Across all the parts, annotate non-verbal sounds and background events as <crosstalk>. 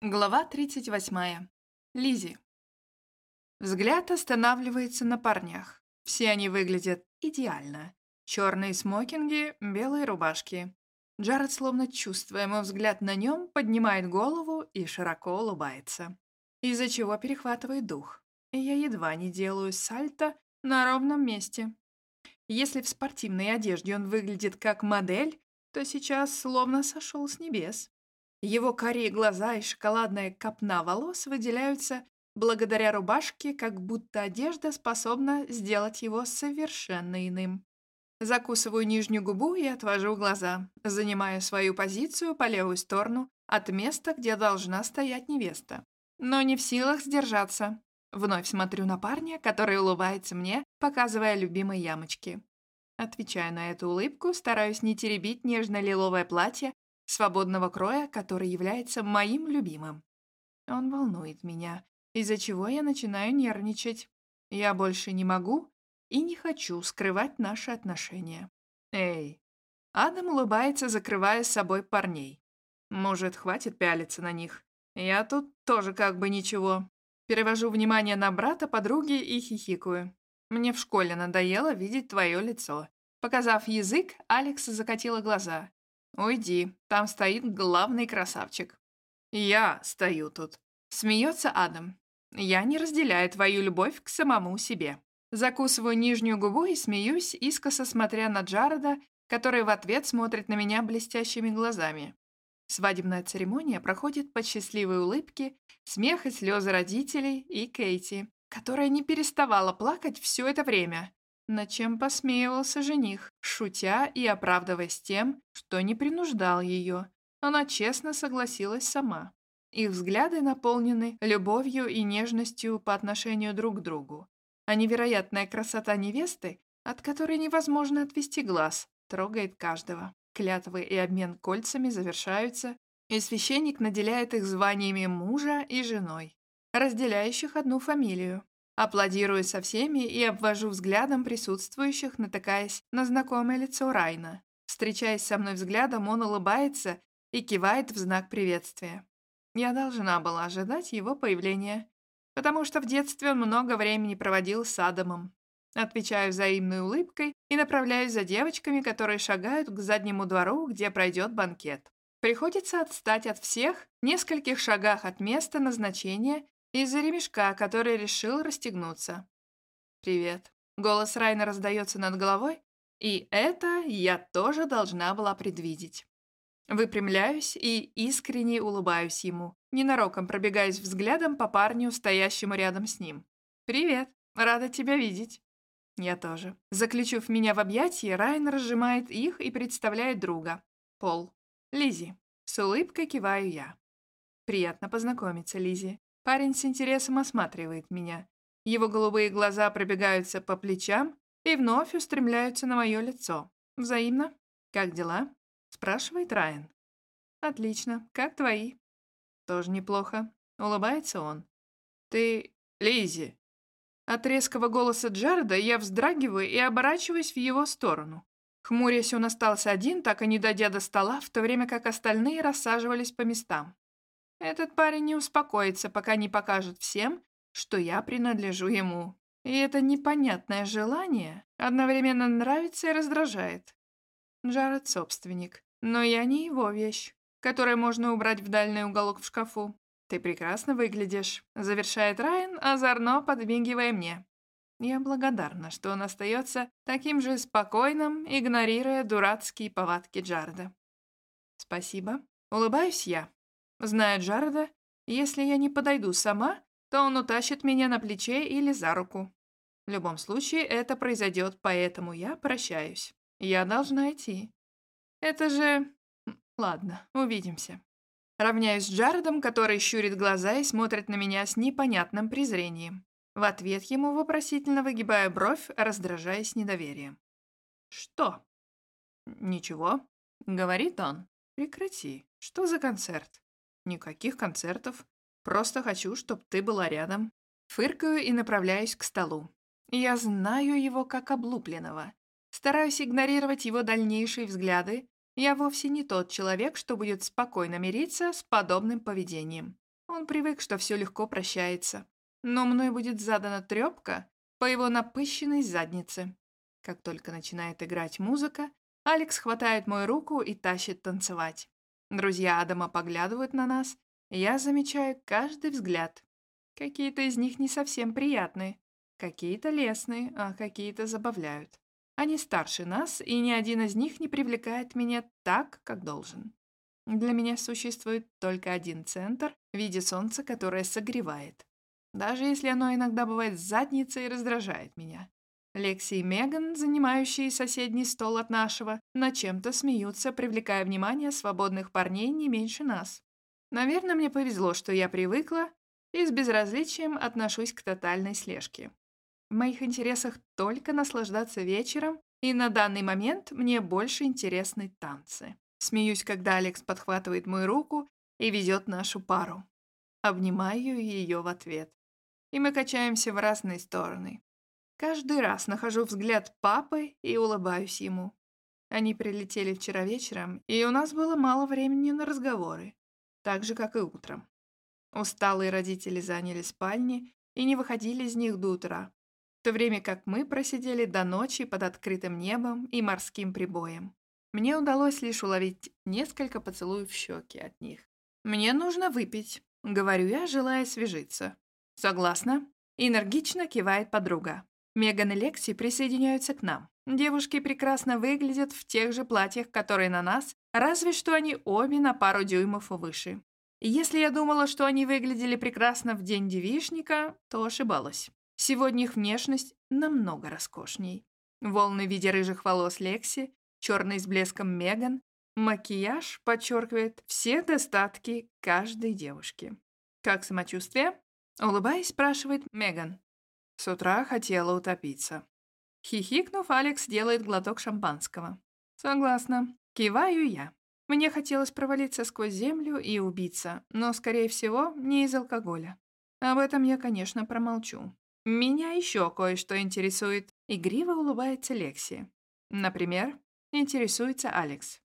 Глава 38. Лизи. Взгляд останавливается на парнях. Все они выглядят идеально. Черные смокинги, белые рубашки. Джаред, словно чувствуя мой взгляд на нем, поднимает голову и широко улыбается. Из-за чего перехватывает дух. Я едва не делаю сальто на ровном месте. Если в спортивной одежде он выглядит как модель, то сейчас словно сошел с небес. Его карие глаза и шоколадная копна волос выделяются благодаря рубашке, как будто одежда способна сделать его совершенно иным. Закусываю нижнюю губу и отвожу глаза, занимая свою позицию по левую сторону от места, где должна стоять невеста. Но не в силах сдержаться. Вновь смотрю на парня, который улыбается мне, показывая любимые ямочки. Отвечая на эту улыбку, стараюсь не теребить нежно-лиловое платье, свободного кроя, который является моим любимым. Он волнует меня, из-за чего я начинаю нервничать. Я больше не могу и не хочу скрывать наши отношения. Эй, Адам улыбается, закрывая с собой парней. Может, хватит пялиться на них? Я тут тоже как бы ничего. Перевожу внимание на брата подруги и хихикаю. Мне в школе надоело видеть твое лицо. Показав язык, Алекс закатила глаза. «Уйди, там стоит главный красавчик». «Я стою тут». Смеется Адам. «Я не разделяю твою любовь к самому себе». Закусываю нижнюю губу и смеюсь, искоса смотря на Джареда, который в ответ смотрит на меня блестящими глазами. Свадебная церемония проходит под счастливой улыбки, смех и слезы родителей и Кейти, которая не переставала плакать все это время, над чем посмеивался жених, шутя и оправдываясь тем, что не принуждал ее. Она честно согласилась сама. Их взгляды наполнены любовью и нежностью по отношению друг к другу. А невероятная красота невесты, от которой невозможно отвести глаз, трогает каждого. Клятвы и обмен кольцами завершаются, и священник наделяет их званиями мужа и женой, разделяющих одну фамилию. Аплодирую со всеми и обвожу взглядом присутствующих, натыкаясь на знакомое лицо Райна. Встречаясь со мной взглядом, он улыбается и кивает в знак приветствия. Я должна была ожидать его появления, потому что в детстве он много времени проводил с Адамом. Отвечаю взаимной улыбкой и направляюсь за девочками, которые шагают к заднему двору, где пройдет банкет. Приходится отстать от всех в нескольких шагах от места назначения из-за ремешка, который решил расстегнуться. «Привет». Голос Райна раздается над головой, и это я тоже должна была предвидеть. Выпрямляюсь и искренне улыбаюсь ему, ненароком пробегаясь взглядом по парню, стоящему рядом с ним. «Привет, рада тебя видеть». Я тоже. Заключив меня в объятии, Райан разжимает их и представляет друга. Пол. Лизи. С улыбкой киваю я. Приятно познакомиться, Лизи. Парень с интересом осматривает меня. Его голубые глаза пробегаются по плечам и вновь устремляются на мое лицо. Взаимно. «Как дела?» — спрашивает Райан. «Отлично. Как твои?» «Тоже неплохо». Улыбается он. «Ты... Лизи!» От резкого голоса Джареда я вздрагиваю и оборачиваюсь в его сторону. Хмурясь, он остался один, так и не дойдя до стола, в то время как остальные рассаживались по местам. Этот парень не успокоится, пока не покажет всем, что я принадлежу ему. И это непонятное желание одновременно нравится и раздражает. Джаред — собственник, но я не его вещь, которую можно убрать в дальний уголок в шкафу. «Ты прекрасно выглядишь», — завершает Райан, озорно подмигивая мне. Я благодарна, что он остается таким же спокойным, игнорируя дурацкие повадки Джареда. «Спасибо». Улыбаюсь я. Зная Джареда, если я не подойду сама, то он утащит меня на плече или за руку. В любом случае, это произойдет, поэтому я прощаюсь. Я должна идти. Это же... Ладно, увидимся. Равняюсь с Джаредом, который щурит глаза и смотрит на меня с непонятным презрением. В ответ ему вопросительно выгибая бровь, раздражаясь недоверием. «Что?» «Ничего», — говорит он. «Прекрати. Что за концерт?» Никаких концертов. Просто хочу, чтобы ты была рядом. Фыркаю и направляюсь к столу. Я знаю его как облупленного. Стараюсь игнорировать его дальнейшие взгляды. Я вовсе не тот человек, что будет спокойно мириться с подобным поведением. Он привык, что все легко прощается. Но мной будет задана трепка по его напыщенной заднице. Как только начинает играть музыка, Алекс хватает мою руку и тащит танцевать. Друзья Адама поглядывают на нас, я замечаю каждый взгляд. Какие-то из них не совсем приятные, какие-то лестные, а какие-то забавляют. Они старше нас, и ни один из них не привлекает меня так, как должен. Для меня существует только один центр в виде солнца, которое согревает. Даже если оно иногда бывает задницей и раздражает меня. Лекси и Меган, занимающие соседний стол от нашего, над чем-то смеются, привлекая внимание свободных парней не меньше нас. Наверное, мне повезло, что я привыкла и с безразличием отношусь к тотальной слежке. В моих интересах только наслаждаться вечером, и на данный момент мне больше интересны танцы. Смеюсь, когда Алекс подхватывает мою руку и ведет нашу пару. Обнимаю ее в ответ. И мы качаемся в разные стороны. Каждый раз нахожу взгляд папы и улыбаюсь ему. Они прилетели вчера вечером, и у нас было мало времени на разговоры, так же, как и утром. Усталые родители заняли спальни и не выходили из них до утра, в то время как мы просидели до ночи под открытым небом и морским прибоем. Мне удалось лишь уловить несколько поцелуев в щеки от них. «Мне нужно выпить», — говорю я, желая свежиться. «Согласна?» — энергично кивает подруга. Меган и Лекси присоединяются к нам. Девушки прекрасно выглядят в тех же платьях, которые на нас, разве что они обе на пару дюймов выше. Если я думала, что они выглядели прекрасно в день девишника, то ошибалась. Сегодня их внешность намного роскошней. Волны в виде рыжих волос Лекси, черный с блеском Меган, макияж подчеркивает все достатки каждой девушки. «Как самочувствие?» Улыбаясь, спрашивает Меган. С утра хотела утопиться. Хихикнув, Алекс делает глоток шампанского. Согласна. Киваю я. Мне хотелось провалиться сквозь землю и убиться, но, скорее всего, не из алкоголя. Об этом я, конечно, промолчу. Меня еще кое-что интересует. Игриво улыбается Лекси. Например, интересуется Алекс.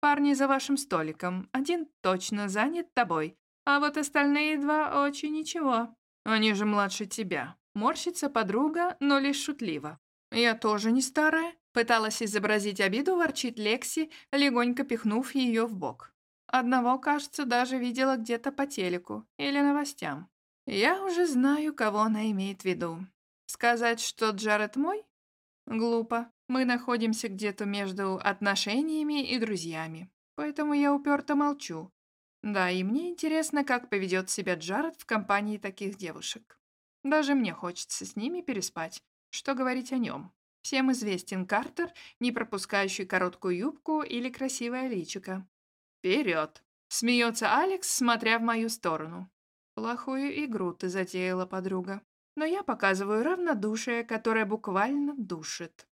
Парни за вашим столиком. Один точно занят тобой, а вот остальные два очень ничего. Они же младше тебя. Морщится подруга, но лишь шутливо. Я тоже не старая. Пыталась изобразить обиду, ворчит Лекси, легонько пихнув ее в бок. Одного, кажется, даже видела где-то по телеку или новостям. Я уже знаю, кого она имеет в виду. Сказать, что Джаред мой? Глупо. Мы находимся где-то между отношениями и друзьями. Поэтому я уперто молчу. Да, и мне интересно, как поведет себя Джаред в компании таких девушек. Даже мне хочется с ними переспать. Что говорить о нем? Всем известен Картер, не пропускающий короткую юбку или красивое личико. «Вперед!» — смеется Алекс, смотря в мою сторону. Плохую игру ты затеяла, подруга. Но я показываю равнодушие, которое буквально душит.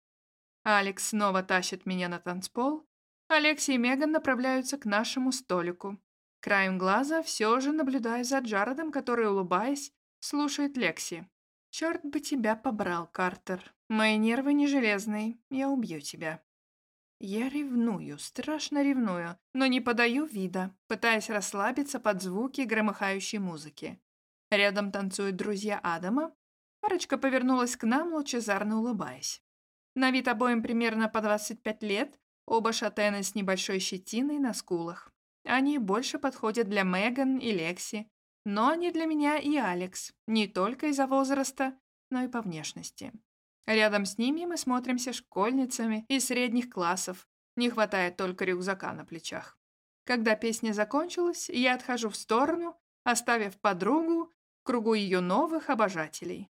Алекс снова тащит меня на танцпол. Алекси и Меган направляются к нашему столику. Краем глаза все же наблюдаю за Джаредом, который, улыбаясь, слушает Лекси. «Черт бы тебя побрал, Картер. Мои нервы не железные. Я убью тебя». Я ревную, страшно ревную, но не подаю вида, пытаясь расслабиться под звуки громыхающей музыки. Рядом танцуют друзья Адама. Парочка повернулась к нам, лучезарно улыбаясь. На вид обоим примерно по 25 лет, оба шатены с небольшой щетиной на скулах. Они больше подходят для Меган и Лекси, но не для меня и Алекс, не только из-за возраста, но и по внешности. Рядом с ними мы смотримся школьницами из средних классов. Не хватает только рюкзака на плечах. Когда песня закончилась, я отхожу в сторону, оставив подругу в кругу ее новых обожателей.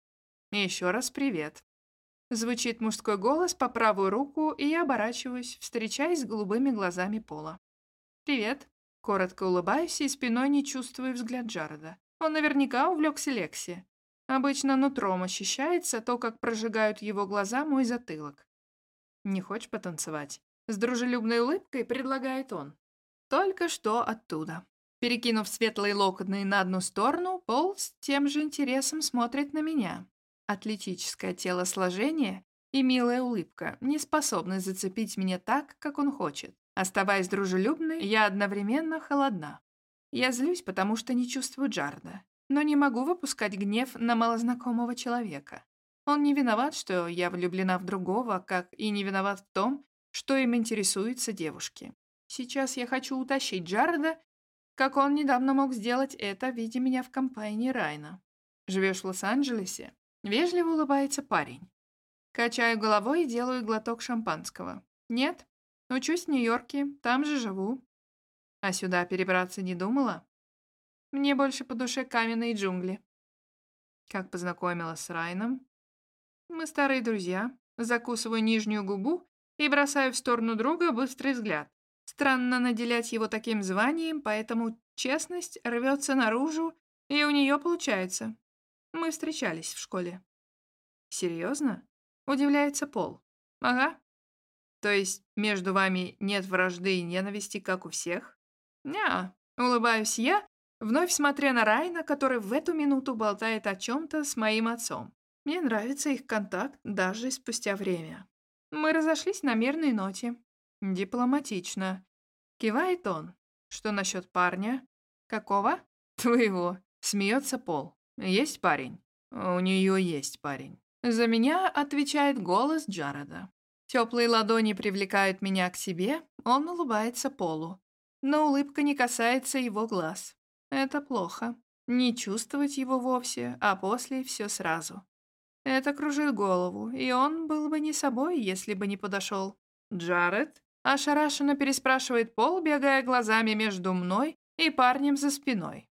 Еще раз привет. Звучит мужской голос по правую руку, и я оборачиваюсь, встречаясь с голубыми глазами Пола. «Привет». Коротко улыбаюсь и спиной не чувствую взгляд Джареда. Он наверняка увлекся Лекси. Обычно нутром ощущается то, как прожигают его глаза мой затылок. «Не хочешь потанцевать?» С дружелюбной улыбкой предлагает он. Только что оттуда. Перекинув светлые локоны на одну сторону, Пол с тем же интересом смотрит на меня. Атлетическое телосложение и милая улыбка не способны зацепить меня так, как он хочет. Оставаясь дружелюбной, я одновременно холодна. Я злюсь, потому что не чувствую Джарда, но не могу выпускать гнев на малознакомого человека. Он не виноват, что я влюблена в другого, как и не виноват в том, что им интересуются девушки. Сейчас я хочу утащить Джарда, как он недавно мог сделать это, видя меня в компании Райна. Живешь в Лос-Анджелесе? Вежливо улыбается парень. Качаю головой и делаю глоток шампанского. Нет, учусь в Нью-Йорке, там же живу. А сюда перебраться не думала? Мне больше по душе каменные джунгли. Как познакомилась с Райном? Мы старые друзья. Закусываю нижнюю губу и бросаю в сторону друга быстрый взгляд. Странно наделять его таким званием, поэтому честность рвется наружу, и у нее получается. Мы встречались в школе. Серьезно? Удивляется Пол. Ага. То есть между вами нет вражды и ненависти, как у всех? Ня, улыбаюсь я, вновь смотря на Райна, который в эту минуту болтает о чем-то с моим отцом. Мне нравится их контакт даже спустя время. Мы разошлись на мирной ноте. Дипломатично. Кивает он. Что насчет парня? Какого? <laughs> Твоего. Смеется Пол. Есть парень? У нее есть парень. За меня отвечает голос Джареда. Теплые ладони привлекают меня к себе, он улыбается Полу но улыбка не касается его глаз. Это плохо. Не чувствовать его вовсе, а после все сразу. Это кружит голову, и он был бы не собой, если бы не подошел. «Джаред?» — ошарашенно переспрашивает Пол, бегая глазами между мной и парнем за спиной.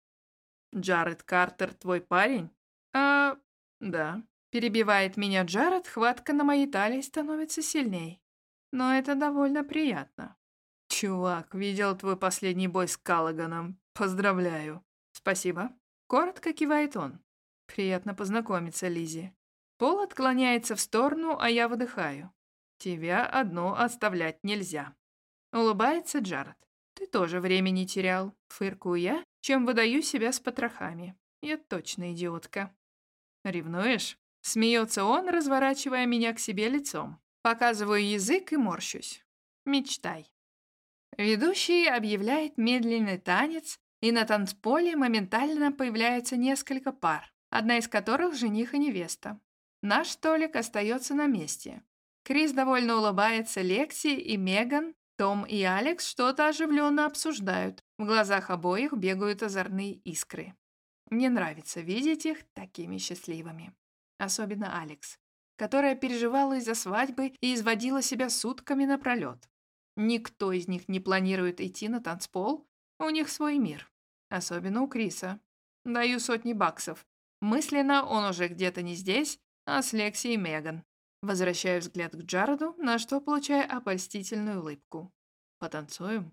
«Джаред Картер твой парень?» «А, да». Перебивает меня Джаред, хватка на моей талии становится сильней. Но это довольно приятно. «Чувак, видел твой последний бой с Каллаганом. Поздравляю». «Спасибо». Коротко кивает он. «Приятно познакомиться, Лизи. Пол отклоняется в сторону, а я выдыхаю. Тебя одну оставлять нельзя». Улыбается Джаред. «Ты тоже времени терял», — фыркую я, чем выдаю себя с потрохами. Я точно идиотка. «Ревнуешь?» — смеется он, разворачивая меня к себе лицом. Показываю язык и морщусь. «Мечтай». Ведущий объявляет медленный танец, и на танцполе моментально появляется несколько пар, одна из которых жених и невеста. Наш столик остается на месте. Крис довольно улыбается Лекси и Меган, том и Алекс что-то оживленно обсуждают. В глазах обоих бегают озорные искры. Мне нравится видеть их такими счастливыми. Особенно Алекс, которая переживала из-за свадьбы и изводила себя сутками напролет. Никто из них не планирует идти на танцпол, у них свой мир. Особенно у Криса. Даю сотни баксов. Мысленно он уже где-то не здесь, а с Лекси и Меган. Возвращаю взгляд к Джареду, на что получаю обольстительную улыбку. Потанцуем?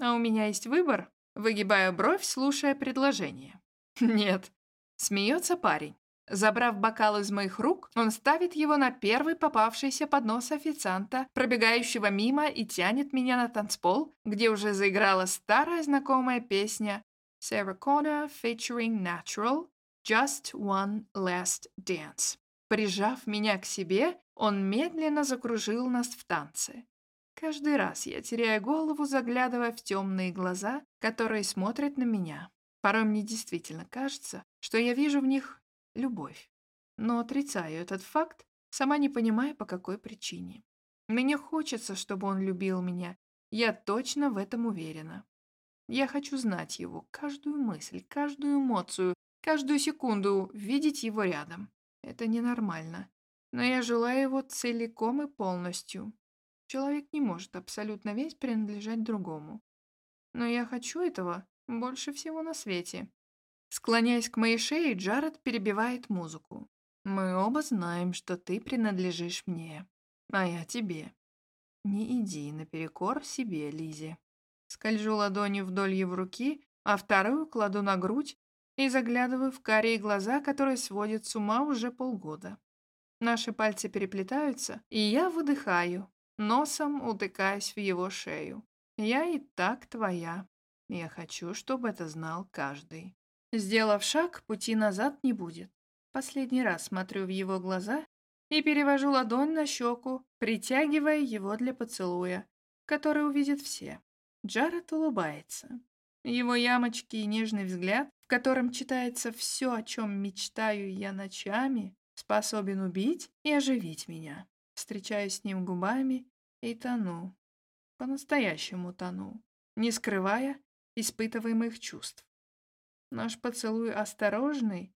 А у меня есть выбор. Выгибаю бровь, слушая предложение. <laughs> Нет. Смеется парень. Забрав бокал из моих рук, он ставит его на первый попавшийся поднос официанта, пробегающего мимо и тянет меня на танцпол, где уже заиграла старая знакомая песня Sarah Connor featuring Natural «Just One Last Dance». Прижав меня к себе, он медленно закружил нас в танце. Каждый раз я теряю голову, заглядывая в темные глаза, которые смотрят на меня. Порой мне действительно кажется, что я вижу в них любовь. Но отрицаю этот факт, сама не понимая, по какой причине. Мне хочется, чтобы он любил меня. Я точно в этом уверена. Я хочу знать его, каждую мысль, каждую эмоцию, каждую секунду, видеть его рядом. Это ненормально. Но я желаю его целиком и полностью. Человек не может абсолютно весь принадлежать другому. Но я хочу этого больше всего на свете. Склоняясь к моей шее, Джаред перебивает музыку. «Мы оба знаем, что ты принадлежишь мне, а я тебе. Не иди наперекор себе, Лизи. Скольжу ладонью вдоль его руки, а вторую кладу на грудь и заглядываю в карие глаза, которые сводят с ума уже полгода. Наши пальцы переплетаются, и я выдыхаю, носом утыкаясь в его шею. Я и так твоя. Я хочу, чтобы это знал каждый. Сделав шаг, пути назад не будет. Последний раз смотрю в его глаза и перевожу ладонь на щеку, притягивая его для поцелуя, который увидят все. Джаред улыбается. Его ямочки и нежный взгляд, в котором читается все, о чем мечтаю я ночами, способен убить и оживить меня. Встречаюсь с ним губами и тону. По-настоящему тону, не скрывая испытываемых чувств. Наш поцелуй осторожный,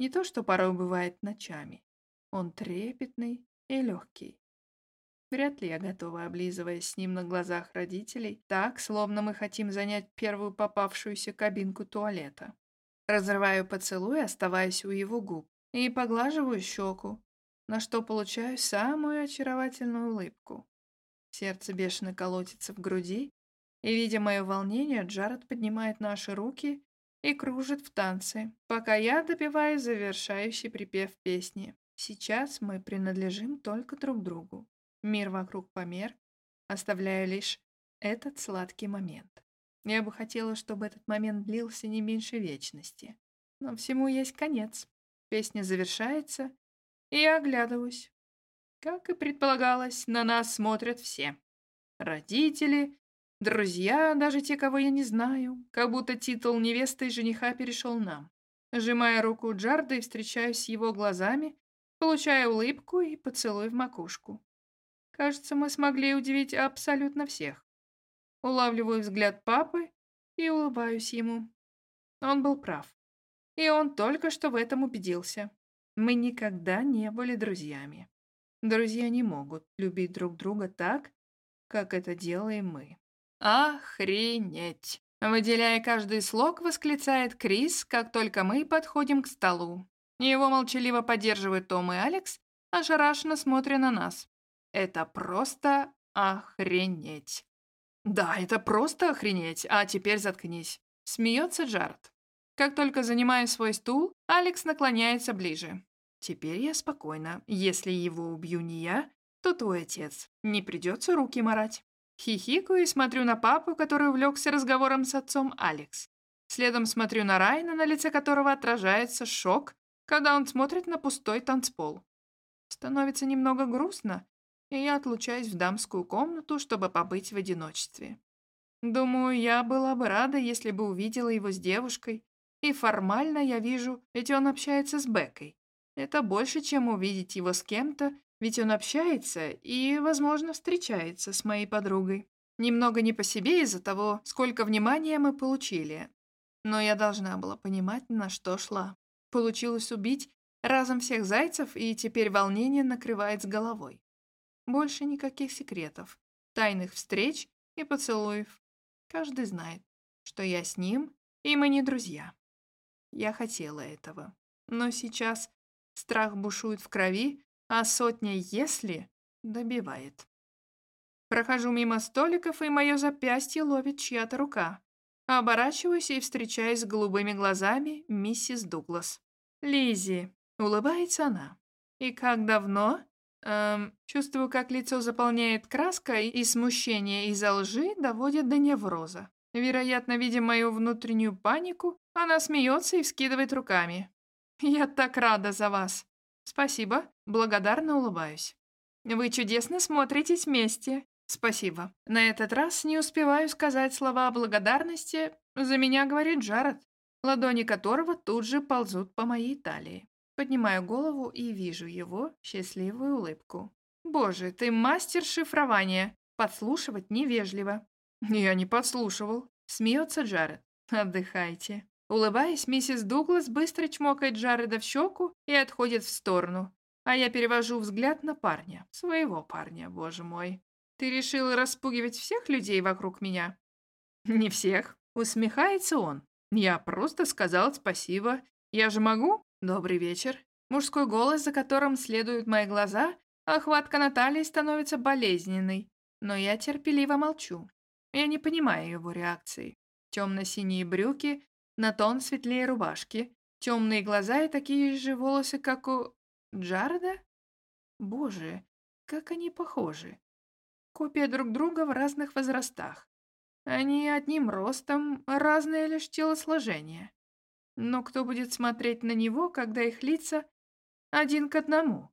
не то что порой бывает ночами. Он трепетный и легкий. Вряд ли я готова, облизываясь с ним на глазах родителей, так, словно мы хотим занять первую попавшуюся кабинку туалета. Разрываю поцелуй, оставаясь у его губ, и поглаживаю щеку, на что получаю самую очаровательную улыбку. Сердце бешено колотится в груди, и, видя мое волнение, Джаред поднимает наши руки и кружит в танце, пока я добиваю завершающий припев песни. Сейчас мы принадлежим только друг другу. Мир вокруг помер, оставляя лишь этот сладкий момент. Я бы хотела, чтобы этот момент длился не меньше вечности. Но всему есть конец. Песня завершается, и я оглядываюсь. Как и предполагалось, на нас смотрят все. Родители, друзья, даже те, кого я не знаю, как будто титул невесты и жениха перешел нам. Сжимая руку Джарда и встречаюсь с его глазами, получая улыбку и поцелуй в макушку. Кажется, мы смогли удивить абсолютно всех. Улавливаю взгляд папы и улыбаюсь ему. Он был прав. И он только что в этом убедился. Мы никогда не были друзьями. Друзья не могут любить друг друга так, как это делаем мы. Охренеть! Выделяя каждый слог, восклицает Крис, как только мы подходим к столу. Его молчаливо поддерживают Том и Алекс, ошарашенно смотря на нас. Это просто охренеть. Да, это просто охренеть, а теперь заткнись. Смеется Джаред. Как только занимаю свой стул, Алекс наклоняется ближе. Теперь я спокойна. Если его убью не я, то твой отец. Не придется руки марать. Хихикаю и смотрю на папу, который увлекся разговором с отцом Алекс. Следом смотрю на Райна, на лице которого отражается шок, когда он смотрит на пустой танцпол. Становится немного грустно, и я отлучаюсь в дамскую комнату, чтобы побыть в одиночестве. Думаю, я была бы рада, если бы увидела его с девушкой, и формально я вижу, ведь он общается с Бекой. Это больше, чем увидеть его с кем-то, ведь он общается и, возможно, встречается с моей подругой. Немного не по себе из-за того, сколько внимания мы получили. Но я должна была понимать, на что шла. Получилось убить разом всех зайцев, и теперь волнение накрывает с головой. Больше никаких секретов, тайных встреч и поцелуев. Каждый знает, что я с ним, и мы не друзья. Я хотела этого. Но сейчас страх бушует в крови, а сотня «если» добивает. Прохожу мимо столиков, и мое запястье ловит чья-то рука. Оборачиваюсь и встречаюсь с голубыми глазами миссис Дуглас. Лизи, улыбается она. И как давно? Эм, чувствую, как лицо заполняет краска, и смущение из-за лжи доводит до невроза. Вероятно, видя мою внутреннюю панику, она смеется и вскидывает руками. «Я так рада за вас!» «Спасибо», благодарно улыбаюсь. «Вы чудесно смотритесь вместе!» «Спасибо. На этот раз не успеваю сказать слова благодарности. За меня говорит Джаред, ладони которого тут же ползут по моей талии. Поднимаю голову и вижу его счастливую улыбку. «Боже, ты мастер шифрования! Подслушивать невежливо!» «Я не подслушивал», — смеется Джаред. «Отдыхайте». Улыбаясь, миссис Дуглас быстро чмокает Джареда в щеку и отходит в сторону. А я перевожу взгляд на парня. Своего парня, боже мой. «Ты решил распугивать всех людей вокруг меня?» «Не всех», — усмехается он. «Я просто сказал спасибо. Я же могу?» «Добрый вечер». Мужской голос, за которым следуют мои глаза, охватка Натальи становится болезненной, но я терпеливо молчу. Я не понимаю его реакции. Темно-синие брюки, на тон светлее рубашки, темные глаза и такие же волосы, как у Джарда? Боже, как они похожи. Копия друг друга в разных возрастах. Они одним ростом, разное лишь телосложение. Но кто будет смотреть на него, когда их лица один к одному?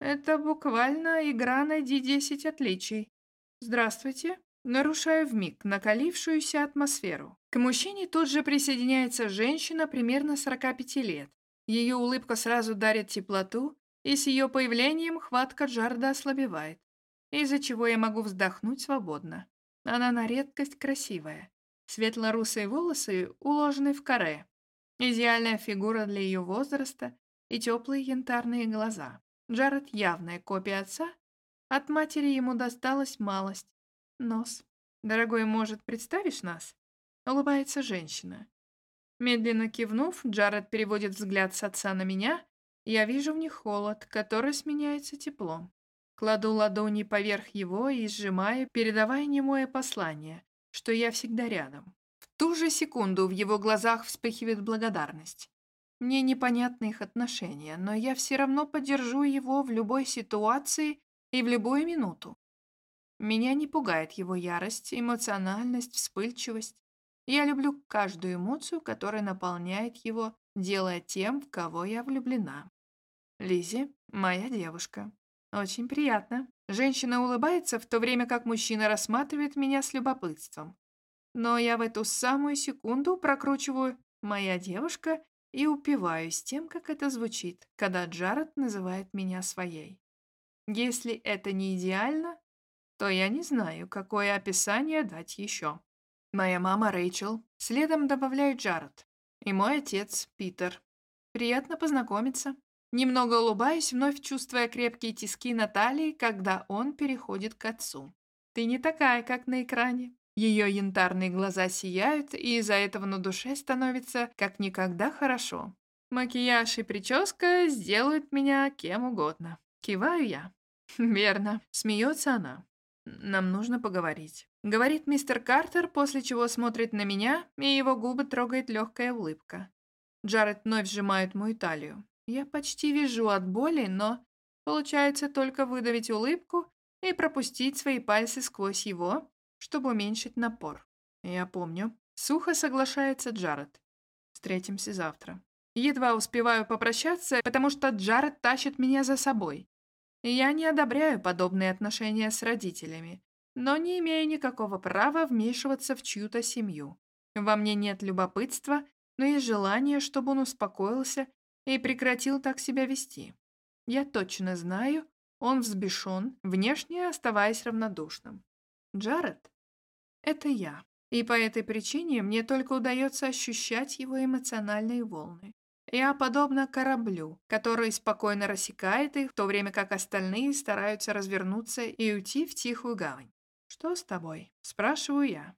Это буквально игра «Найди десять отличий». «Здравствуйте», нарушая вмиг накалившуюся атмосферу. К мужчине тут же присоединяется женщина примерно 45 лет. Ее улыбка сразу дарит теплоту, и с ее появлением хватка Джарда ослабевает, из-за чего я могу вздохнуть свободно. Она на редкость красивая. Светло-русые волосы уложены в каре. Идеальная фигура для ее возраста и теплые янтарные глаза. Джаред явная копия отца. От матери ему досталась малость. Нос. «Дорогой, может, представишь нас?» Улыбается женщина. Медленно кивнув, Джаред переводит взгляд с отца на меня. Я вижу в них холод, который сменяется теплом. Кладу ладони поверх его и сжимаю, передавая немое послание, что я всегда рядом. В ту же секунду в его глазах вспыхивает благодарность. Мне непонятны их отношения, но я все равно поддержу его в любой ситуации и в любую минуту. Меня не пугает его ярость, эмоциональность, вспыльчивость. Я люблю каждую эмоцию, которая наполняет его, делая тем, в кого я влюблена. Лизи — моя девушка. Очень приятно. Женщина улыбается, в то время как мужчина рассматривает меня с любопытством. Но я в эту самую секунду прокручиваю «моя девушка» и упиваюсь тем, как это звучит, когда Джаред называет меня своей. Если это не идеально, то я не знаю, какое описание дать еще. Моя мама Рэйчел, следом добавляет Джаред. И мой отец Питер. Приятно познакомиться. Немного улыбаюсь, вновь чувствуя крепкие тиски Натальи, когда он переходит к отцу. Ты не такая, как на экране. Ее янтарные глаза сияют, и из-за этого на душе становится как никогда хорошо. Макияж и прическа сделают меня кем угодно. Киваю я. <laughs> Верно. Смеется она. Нам нужно поговорить. Говорит мистер Картер, после чего смотрит на меня, и его губы трогает легкая улыбка. Джаред вновь сжимает мою талию. Я почти вижу от боли, но получается только выдавить улыбку и пропустить свои пальцы сквозь его, чтобы уменьшить напор. Я помню. Сухо соглашается Джаред. Встретимся завтра. Едва успеваю попрощаться, потому что Джаред тащит меня за собой. Я не одобряю подобные отношения с родителями, но не имею никакого права вмешиваться в чью-то семью. Во мне нет любопытства, но есть желание, чтобы он успокоился и прекратил так себя вести. Я точно знаю, он взбешен, внешне оставаясь равнодушным. Джаред — это я, и по этой причине мне только удается ощущать его эмоциональные волны. Я подобна кораблю, который спокойно рассекает их, в то время как остальные стараются развернуться и уйти в тихую гавань. «Что с тобой?» — спрашиваю я.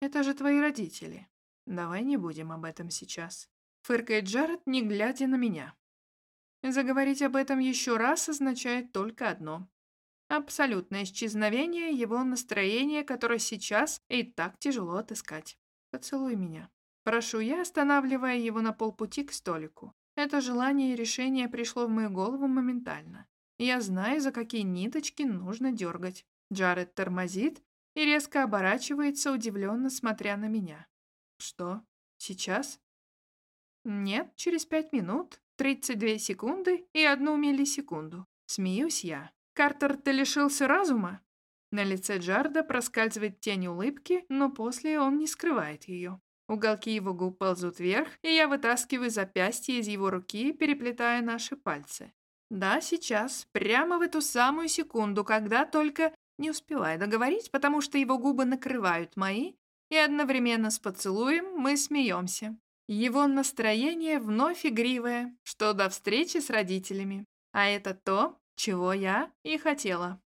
«Это же твои родители. Давай не будем об этом сейчас. Фыркает Джаред, не глядя на меня. Заговорить об этом еще раз означает только одно. Абсолютное исчезновение его настроения, которое сейчас и так тяжело отыскать. Поцелуй меня. Прошу я, останавливая его на полпути к столику. Это желание и решение пришло в мою голову моментально. Я знаю, за какие ниточки нужно дергать. Джаред тормозит и резко оборачивается, удивленно смотря на меня. Что? Сейчас? Нет, через пять минут, 32 секунды и одну миллисекунду. Смеюсь я. Картер, ты лишился разума? На лице Джарда проскальзывает тень улыбки, но после он не скрывает ее. Уголки его губ ползут вверх, и я вытаскиваю запястье из его руки, переплетая наши пальцы. Да, сейчас, прямо в эту самую секунду, когда только не успеваю договорить, потому что его губы накрывают мои, и одновременно с поцелуем мы смеемся. Его настроение вновь игривое, что до встречи с родителями. А это то, чего я и хотела.